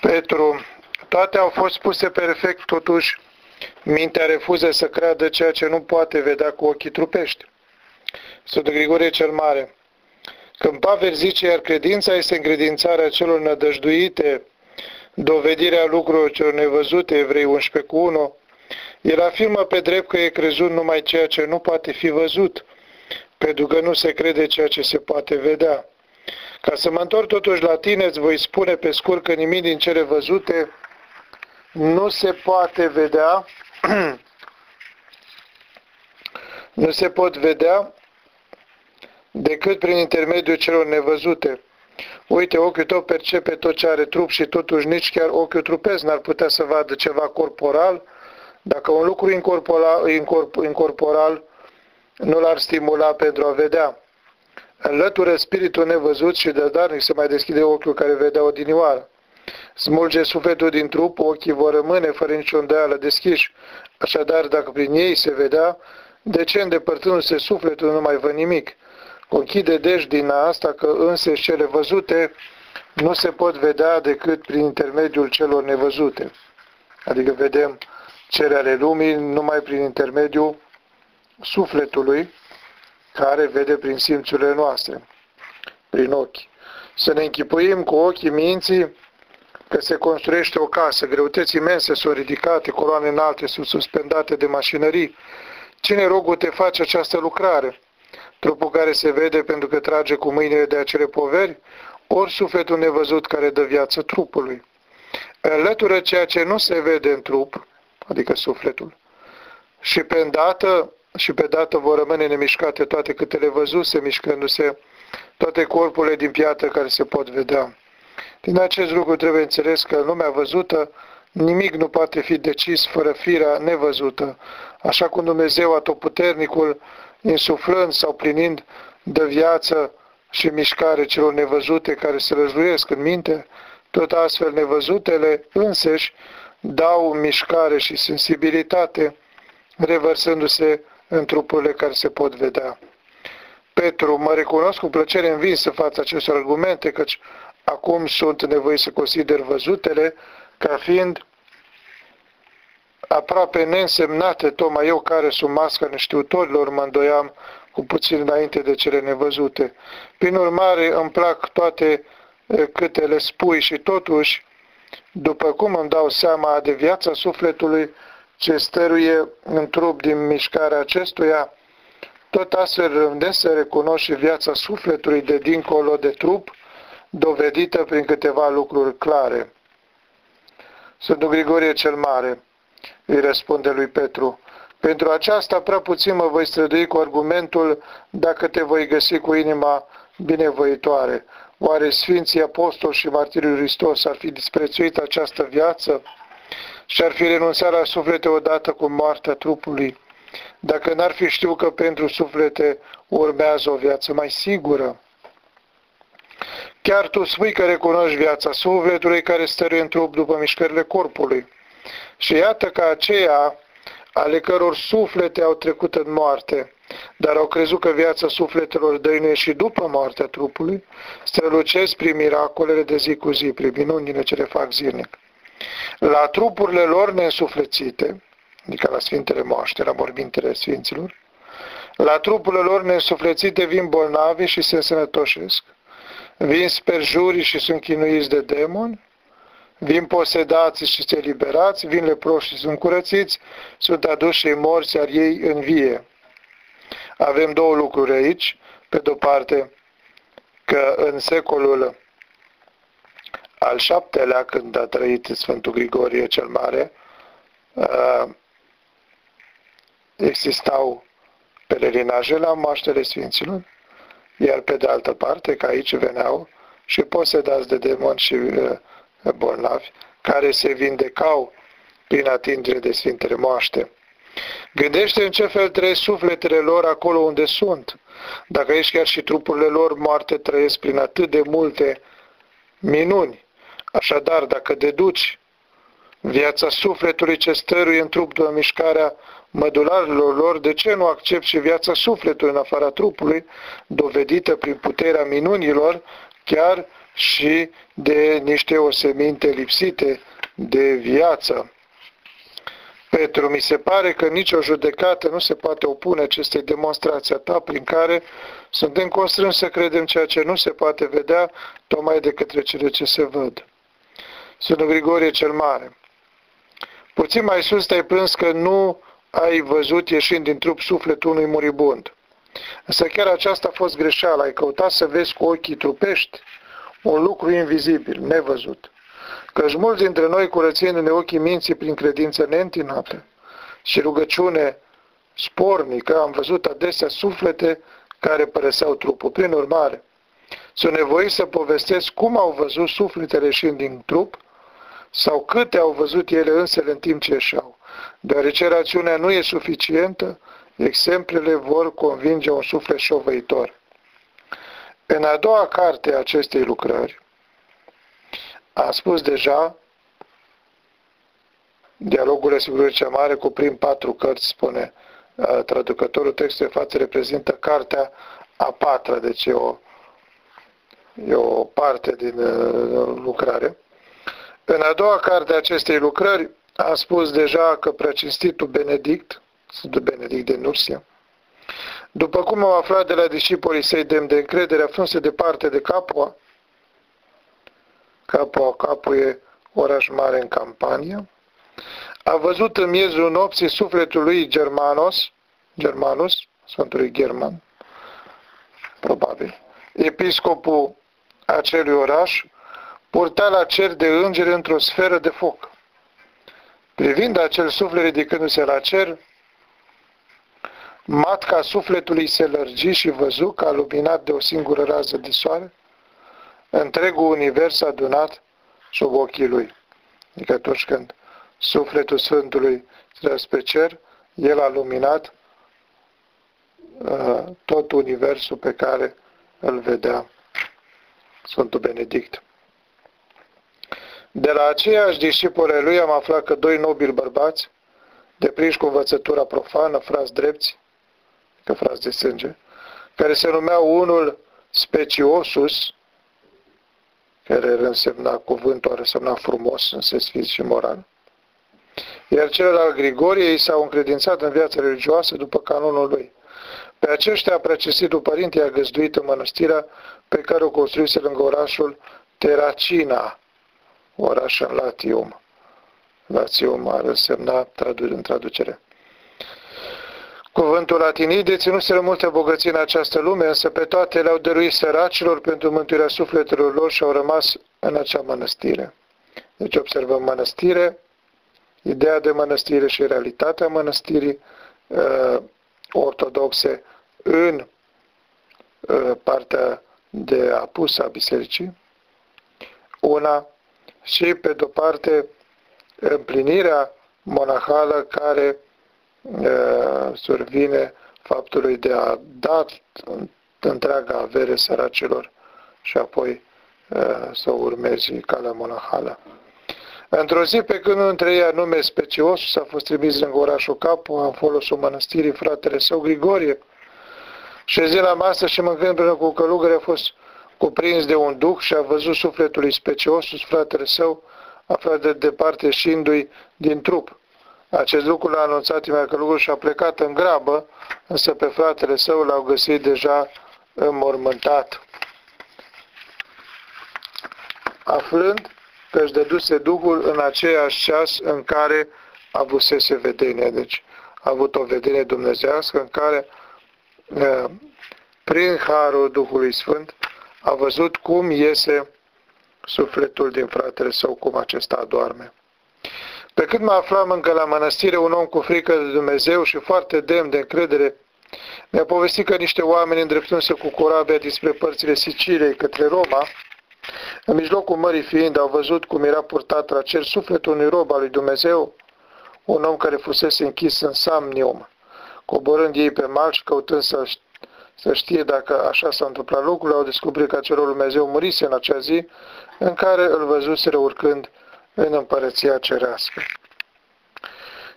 Petru, toate au fost spuse perfect, totuși mintea refuză să creadă ceea ce nu poate vedea cu ochii trupești. Sfântul Grigorie cel Mare. Când Pavel zice, iar credința este încredințarea celor nădăjduite, dovedirea lucrurilor celor nevăzute, Evrei 11 cu 1, el afirmă pe drept că e crezut numai ceea ce nu poate fi văzut, pentru că nu se crede ceea ce se poate vedea. Ca să mă întorc totuși la tine, îți voi spune pe scurt că nimic din cele văzute nu se poate vedea, nu se pot vedea decât prin intermediul celor nevăzute. Uite, ochiul tău percepe tot ce are trup și totuși nici chiar ochiul trupesc n-ar putea să vadă ceva corporal, dacă un lucru incorporal, incorporal nu l-ar stimula pentru a vedea. Înlătură spiritul nevăzut și de darnic se mai deschide ochiul care vedea odinioară. Smulge sufletul din trup, ochii vor rămâne fără nicio îndoială deschiși. Așadar, dacă prin ei se vedea, de ce îndepărtându-se sufletul nu mai văd nimic? Conchide deci din asta că însă cele văzute nu se pot vedea decât prin intermediul celor nevăzute. Adică vedem cele ale lumii numai prin intermediul sufletului care vede prin simțurile noastre, prin ochi. Să ne închipuim cu ochii minții că se construiește o casă, greutăți imense sunt ridicate, coloane înalte sunt suspendate de mașinării. Cine rogul te face această lucrare? Trupul care se vede pentru că trage cu mâinile de acele poveri, ori sufletul nevăzut care dă viață trupului. Înlătură ceea ce nu se vede în trup, adică sufletul, și pe îndată și pe dată vor rămâne nemișcate toate câtele văzuse, mișcându-se toate corpurile din piatră care se pot vedea. Din acest lucru trebuie înțeles că în lumea văzută nimic nu poate fi decis fără firea nevăzută, așa cum Dumnezeu atotputernicul, insuflând sau plinind de viață și mișcare celor nevăzute care se răzluiesc în minte, tot astfel nevăzutele înseși dau mișcare și sensibilitate, revărsându-se în trupurile care se pot vedea. Petru, mă recunosc cu plăcere învins să față acestor argumente, căci acum sunt nevoie să consider văzutele ca fiind aproape neînsemnate, tocmai eu care sunt masca neștiutorilor, mă îndoiam cu puțin înainte de cele nevăzute. Prin urmare, îmi plac toate câte le spui și totuși, după cum îmi dau seama de viața sufletului ce stăruie în trup din mișcarea acestuia, tot astfel rândesc să recunosc și viața sufletului de dincolo de trup, dovedită prin câteva lucruri clare. Sfântul Grigorie cel Mare îi răspunde lui Petru, pentru aceasta prea puțin mă voi strădui cu argumentul dacă te voi găsi cu inima binevoitoare. Oare Sfinții Apostoli și Martirii Hristos ar fi disprețuit această viață și ar fi renunțat la suflete odată cu moartea trupului? Dacă n-ar fi știut că pentru suflete urmează o viață mai sigură? Chiar tu spui că recunoști viața sufletului care stăruie în trup după mișcările corpului. Și iată că aceea ale căror suflete au trecut în moarte, dar au crezut că viața sufletelor dăinuie și după moartea trupului, strălucesc prin miracolele de zi cu zi, prin minunile ce le fac zilnic. La trupurile lor neînsuflețite, adică la Sfintele Moaște, la morbintele Sfinților, la trupurile lor neînsuflețite vin bolnavi și se însănătoșesc, vin sperjurii și sunt chinuiți de demoni, vin posedați și se liberați, vin leproși și sunt curățiți, sunt aduși și morți, iar ei învie. Avem două lucruri aici. Pe de-o parte, că în secolul al șaptelea, când a trăit Sfântul Grigorie cel Mare, existau pelerinaje la moaștele Sfinților, iar pe de altă parte, că aici veneau și posedați de demoni și bolnavi, care se vindecau prin atingere de Sfintele Moaște. Gândește în ce fel trăiesc sufletele lor acolo unde sunt. Dacă ești chiar și trupurile lor moarte trăiesc prin atât de multe minuni. Așadar, dacă deduci viața sufletului ce stăruie în trup după mișcarea mădularilor lor, de ce nu accept și viața sufletului în afara trupului, dovedită prin puterea minunilor, chiar și de niște oseminte lipsite de viață. Petru, mi se pare că nicio judecată nu se poate opune acestei demonstrații a ta prin care suntem constrâns să credem ceea ce nu se poate vedea tocmai de către cele ce se văd. Sunt Grigorie cel Mare. Puțin mai sus te-ai plâns că nu ai văzut ieșind din trup sufletul unui muribund. Însă chiar aceasta a fost greșeală. Ai căutat să vezi cu ochii trupești un lucru invizibil, nevăzut. Căci mulți dintre noi curățindu-ne ochii minții prin credință neîntinată și rugăciune spornică, am văzut adesea suflete care părăseau trupul. Prin urmare, sunt nevoit să povestesc cum au văzut sufletele ieșind din trup sau câte au văzut ele însele în timp ce ieșeau. Deoarece rațiunea nu e suficientă, exemplele vor convinge un suflet șovăitor. În a doua carte a acestei lucrări, am spus deja, dialogurile Sigurii cea Mare prim patru cărți, spune traducătorul textului față, reprezintă cartea a patra, deci e o, e o parte din uh, lucrare. În a doua carte a acestei lucrări am spus deja că preacinstitul Benedict, Sfântul Benedict de Nursia, după cum am aflat de la discipolii săi demn de încredere, aflându-se departe de Capua, Capua, Capua e oraș mare în campania, a văzut în miezul nopții sufletul lui Germanos, Germanus, Sfântului German, probabil, episcopul acelui oraș, purta la cer de îngeri într-o sferă de foc. Privind acel suflet ridicându-se la cer, matca sufletului se lărgi și văzu că, luminat de o singură rază de soare, întregul univers adunat sub ochii lui. Adică atunci când sufletul Sfântului se spre cer, el a luminat uh, tot universul pe care îl vedea Sfântul Benedict. De la aceiași discipole lui am aflat că doi nobili bărbați, deprinși cu învățătura profană, frați drepți, că frați de sânge, care se numeau unul Speciosus, care însemna cuvântul, ar însemna frumos în sens fizic și moral, iar celălalt Grigorie i s-au încredințat în viața religioasă după canonul lui. Pe aceștia, preacesitul părinte i-a găzduit în mănăstirea pe care o construise lângă orașul Teracina, oraș în Latium. Latium ar însemna în traducere. Cuvântul latinii deținuseră multe bogății în această lume, însă pe toate le-au dăruit săracilor pentru mântuirea sufletelor lor și au rămas în acea mănăstire. Deci observăm mănăstire, ideea de mănăstire și realitatea mănăstirii uh, ortodoxe în uh, partea de apus a bisericii, una și pe de-o parte împlinirea monahală care uh, survine faptului de a da întreaga avere săracilor și apoi uh, să urmezi calea monahală. Într-o zi, pe când între ei anume Specios a fost trimis în orașul Capu, în folosul mănăstirii fratele său Grigorie, și zi la masă și mâncând împreună cu călugări a fost cuprins de un duh și a văzut sufletul lui Speciosus, fratele său, aflat de departe șindu-i din trup. Acest lucru l-a anunțat imediat călugărul și a plecat în grabă, însă pe fratele său l-au găsit deja înmormântat. Aflând că își dăduse Duhul în aceeași ceas în care avusese vedenie. Deci a avut o vedenie dumnezească în care, prin Harul Duhului Sfânt, a văzut cum iese sufletul din fratele său, cum acesta adorme. Pe cât mă aflam încă la mănăstire, un om cu frică de Dumnezeu și foarte demn de încredere mi-a povestit că niște oameni îndreptându-se cu corabia dinspre părțile Siciliei către Roma, în mijlocul mării fiind, au văzut cum era purtat la cer sufletul unui rob al lui Dumnezeu, un om care fusese închis în Samnium, coborând ei pe mal și căutând să, să știe dacă așa s-a întâmplat lucrul, au descoperit că acelor Dumnezeu murise în acea zi în care îl văzuseră urcând în împărăția cerească.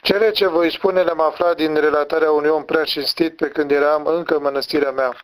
Cele ce voi spune le-am aflat din relatarea unui om prea cinstit pe când eram încă în mănăstirea mea.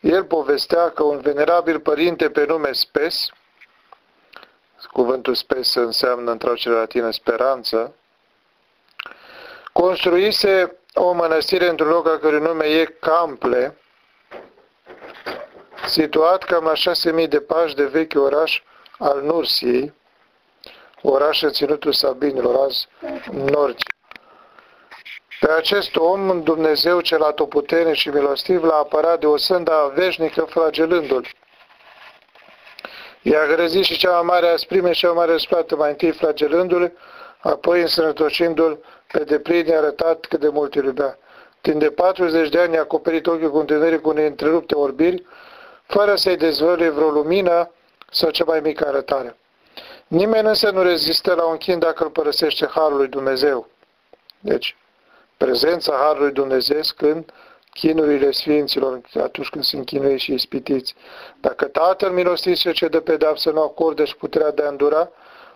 El povestea că un venerabil părinte pe nume Spes, cuvântul spes înseamnă în traducere latină speranță, construise o mănăstire într-un loc al cărui nume e Cample, situat cam la 6.000 de pași de vechi oraș al Nursiei, oraș în ținutul Sabinilor, azi Norge. Pe acest om, Dumnezeu cel atoputerne și milostiv, l-a apărat de o sânda veșnică flagelându-l. I-a grăzit și cea mai mare asprime și cea mai mare răsplată, mai întâi flagelându-l, apoi însănătoșindu-l pe deplin i-a arătat cât de mult îl iubea. Timp de 40 de ani a acoperit ochiul cu întâlnire cu neîntrerupte orbiri, fără să-i dezvăluie vreo lumină sau cea mai mică arătare. Nimeni însă nu rezistă la un chin dacă îl părăsește Harul lui Dumnezeu. Deci, prezența Harului Dumnezeu când chinurile Sfinților, atunci când sunt chinuie și ispitiți. Dacă Tatăl milostiv se cedă pedeapsă, nu acordă și puterea de a îndura,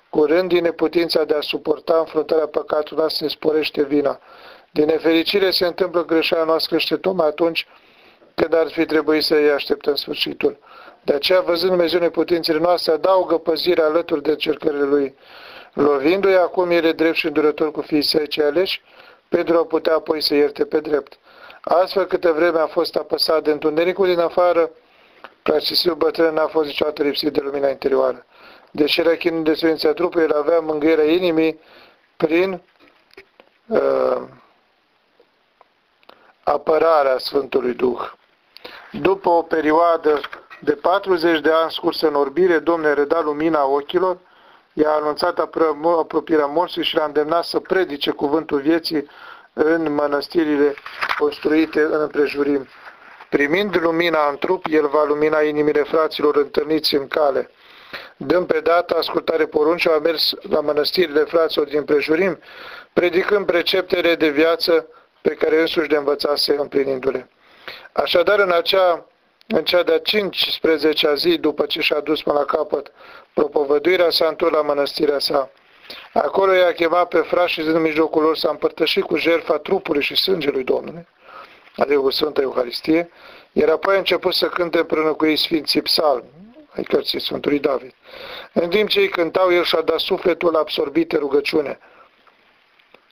curând din neputința de a suporta înfruntarea păcatului noastră se sporește vina. Din nefericire se întâmplă greșeala noastră crește tocmai atunci când ar fi trebuit să îi așteptăm sfârșitul. De aceea, văzând Dumnezeu neputințele noastre, adaugă păzirea alături de cercările Lui. Lovindu-i acum, el e drept și îndurător cu fiii săi cei aleși, pentru a putea apoi să ierte pe drept. Astfel, câte vreme a fost apăsat de întunericul din afară, Preacisiul bătrân n-a fost niciodată lipsit de lumina interioară. Deși era chinul de sfința trupului, el avea mângâierea inimii prin uh, apărarea Sfântului Duh. După o perioadă de 40 de ani scursă în orbire, Domnul reda lumina ochilor, i-a anunțat apropierea morții și l-a îndemnat să predice cuvântul vieții în mănăstirile construite în împrejurim. Primind lumina în trup, el va lumina inimile fraților întâlniți în cale. Dând pe dată ascultare porunci, a mers la mănăstirile fraților din împrejurim, predicând preceptele de viață pe care însuși de învățase împlinindu-le. Așadar, în acea în cea de-a 15-a zi, după ce și-a dus până la capăt propovăduirea, s-a întors la mănăstirea sa. Acolo i-a chemat pe frați și din mijlocul lor s-a împărtășit cu jertfa trupului și sângelui Domnului, adică cu Sfânta Euharistie, iar apoi a început să cânte împreună cu ei Sfinții Psalmi, ai cărții Sfântului David. În timp ce ei cântau, el și-a dat sufletul absorbit de rugăciune.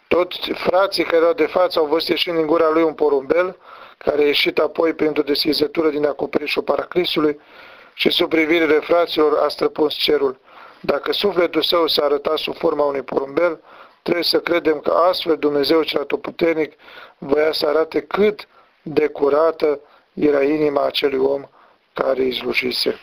Toți frații care erau de față au văzut ieșind din gura lui un porumbel, care a ieșit apoi printr-o deschizătură din acoperișul paraclisului și sub privirile fraților a străpuns cerul. Dacă sufletul său s-a arătat sub forma unui porumbel, trebuie să credem că astfel Dumnezeu cel atotputernic voia să arate cât de curată era inima acelui om care îi slujise.